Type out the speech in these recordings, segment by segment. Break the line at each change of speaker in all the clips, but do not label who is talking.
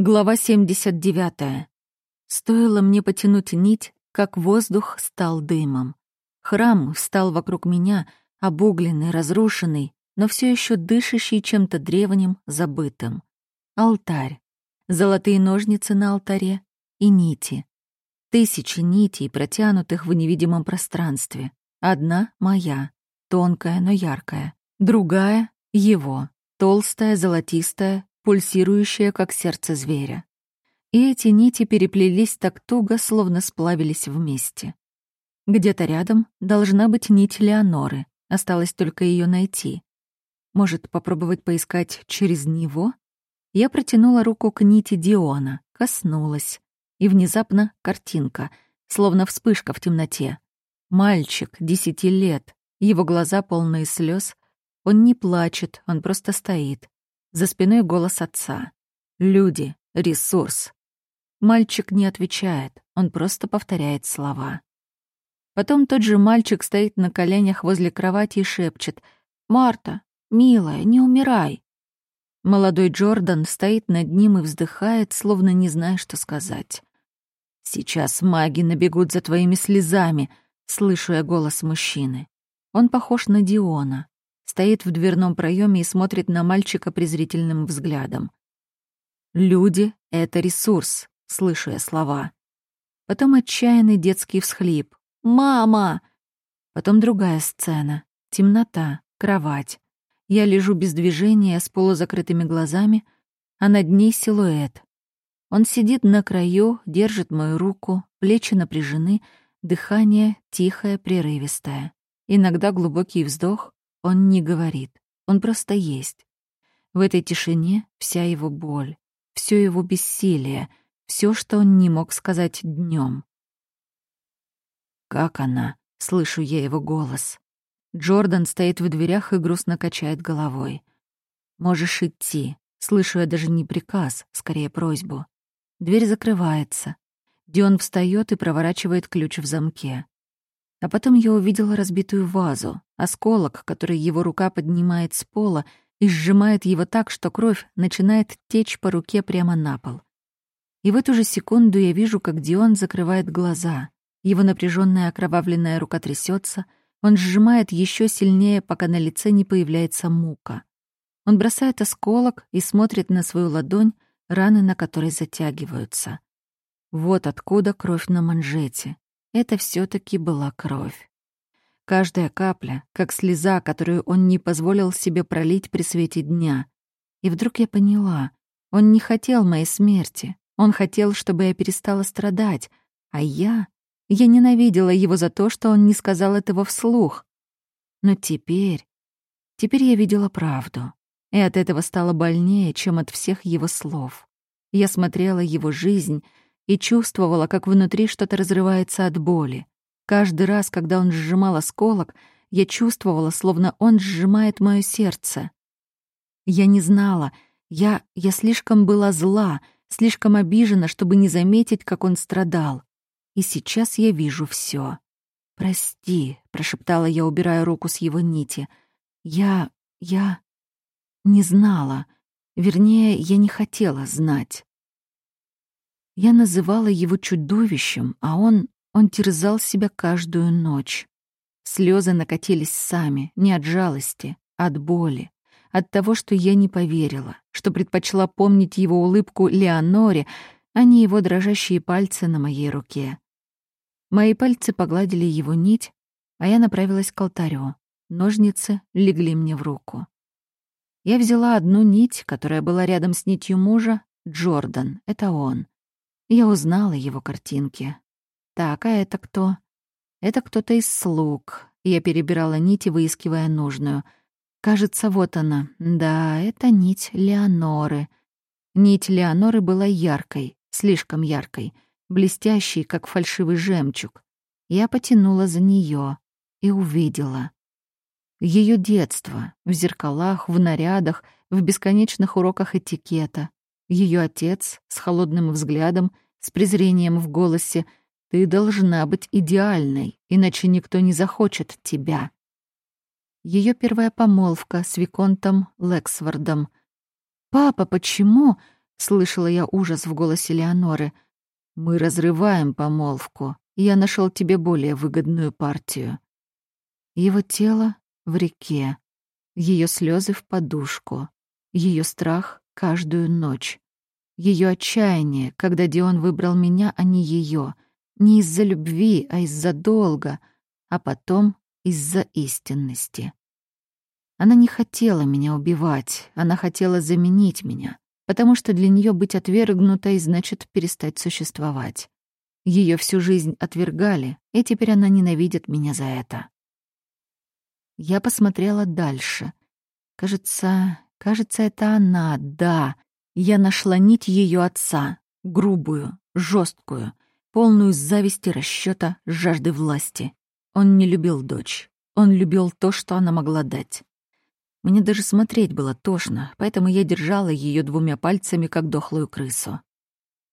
Глава 79. Стоило мне потянуть нить, как воздух стал дымом. Храм встал вокруг меня, обугленный, разрушенный, но все еще дышащий чем-то древним, забытым. Алтарь. Золотые ножницы на алтаре и нити. Тысячи нитей, протянутых в невидимом пространстве. Одна — моя, тонкая, но яркая. Другая — его, толстая, золотистая, пульсирующая, как сердце зверя. И эти нити переплелись так туго, словно сплавились вместе. Где-то рядом должна быть нить Леоноры, осталось только ее найти. Может, попробовать поискать через него? Я протянула руку к нити Диона, коснулась. И внезапно картинка, словно вспышка в темноте. Мальчик, десяти лет, его глаза полные слез. Он не плачет, он просто стоит. За спиной голос отца. «Люди, ресурс». Мальчик не отвечает, он просто повторяет слова. Потом тот же мальчик стоит на коленях возле кровати и шепчет «Марта, милая, не умирай». Молодой Джордан стоит над ним и вздыхает, словно не зная, что сказать. «Сейчас маги набегут за твоими слезами», — слышу я голос мужчины. Он похож на Диона стоит в дверном проеме и смотрит на мальчика презрительным взглядом. «Люди — это ресурс», — слышу я слова. Потом отчаянный детский всхлип. «Мама!» Потом другая сцена. Темнота, кровать. Я лежу без движения, с полузакрытыми глазами, а над ней силуэт. Он сидит на краю, держит мою руку, плечи напряжены, дыхание тихое, прерывистое. Иногда глубокий вздох, он не говорит, он просто есть. В этой тишине вся его боль, все его бессилие, все, что он не мог сказать днем. «Как она?» — слышу я его голос. Джордан стоит в дверях и грустно качает головой. «Можешь идти». Слышу я даже не приказ, скорее просьбу. Дверь закрывается. Дион встает и проворачивает ключ в замке. А потом я увидела разбитую вазу, осколок, который его рука поднимает с пола и сжимает его так, что кровь начинает течь по руке прямо на пол. И в эту же секунду я вижу, как Дион закрывает глаза. Его напряженная окровавленная рука трясется, он сжимает еще сильнее, пока на лице не появляется мука. Он бросает осколок и смотрит на свою ладонь, раны на которой затягиваются. Вот откуда кровь на манжете это все таки была кровь. Каждая капля, как слеза, которую он не позволил себе пролить при свете дня. И вдруг я поняла, он не хотел моей смерти. Он хотел, чтобы я перестала страдать, а я... Я ненавидела его за то, что он не сказал этого вслух. Но теперь... Теперь я видела правду. И от этого стало больнее, чем от всех его слов. Я смотрела его жизнь и чувствовала, как внутри что-то разрывается от боли. Каждый раз, когда он сжимал осколок, я чувствовала, словно он сжимает мое сердце. Я не знала, я, я слишком была зла, слишком обижена, чтобы не заметить, как он страдал. И сейчас я вижу все. «Прости», — прошептала я, убирая руку с его нити. «Я... я... не знала. Вернее, я не хотела знать». Я называла его чудовищем, а он... он терзал себя каждую ночь. Слезы накатились сами, не от жалости, от боли, от того, что я не поверила, что предпочла помнить его улыбку Леоноре, а не его дрожащие пальцы на моей руке. Мои пальцы погладили его нить, а я направилась к алтарю. Ножницы легли мне в руку. Я взяла одну нить, которая была рядом с нитью мужа, Джордан, это он. Я узнала его картинки. Так, а это кто? Это кто-то из слуг. Я перебирала нити, выискивая нужную. Кажется, вот она. Да, это нить Леоноры. Нить Леоноры была яркой, слишком яркой, блестящей, как фальшивый жемчуг. Я потянула за нее и увидела. Ее детство в зеркалах, в нарядах, в бесконечных уроках этикета, ее отец с холодным взглядом, с презрением в голосе. «Ты должна быть идеальной, иначе никто не захочет тебя». Ее первая помолвка с Виконтом Лексвордом. «Папа, почему?» Слышала я ужас в голосе Леоноры. «Мы разрываем помолвку. Я нашел тебе более выгодную партию». Его тело в реке, ее слезы в подушку, ее страх каждую ночь, ее отчаяние, когда Дион выбрал меня, а не ее, не из-за любви, а из-за долга, а потом из-за истинности. Она не хотела меня убивать, она хотела заменить меня, потому что для нее быть отвергнутой значит перестать существовать. Ее всю жизнь отвергали, и теперь она ненавидит меня за это. Я посмотрела дальше. Кажется, кажется, это она, да. Я нашла нить ее отца, грубую, жесткую, полную зависти, расчета, жажды власти. Он не любил дочь. Он любил то, что она могла дать. Мне даже смотреть было тошно, поэтому я держала ее двумя пальцами, как дохлую крысу.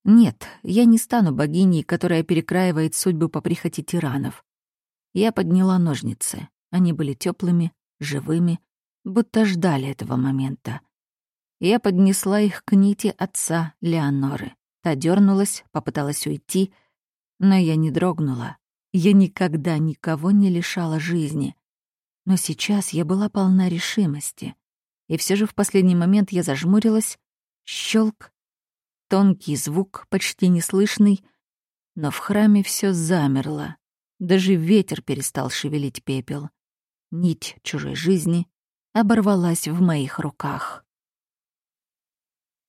Нет, я не стану богиней, которая перекраивает судьбу по прихоти тиранов. Я подняла ножницы. Они были теплыми, живыми, будто ждали этого момента. Я поднесла их к нити отца Леоноры. Та дернулась, попыталась уйти, но я не дрогнула. Я никогда никого не лишала жизни. Но сейчас я была полна решимости. И все же в последний момент я зажмурилась. Щелк. Тонкий звук, почти неслышный. Но в храме все замерло. Даже ветер перестал шевелить пепел. Нить чужой жизни оборвалась в моих руках.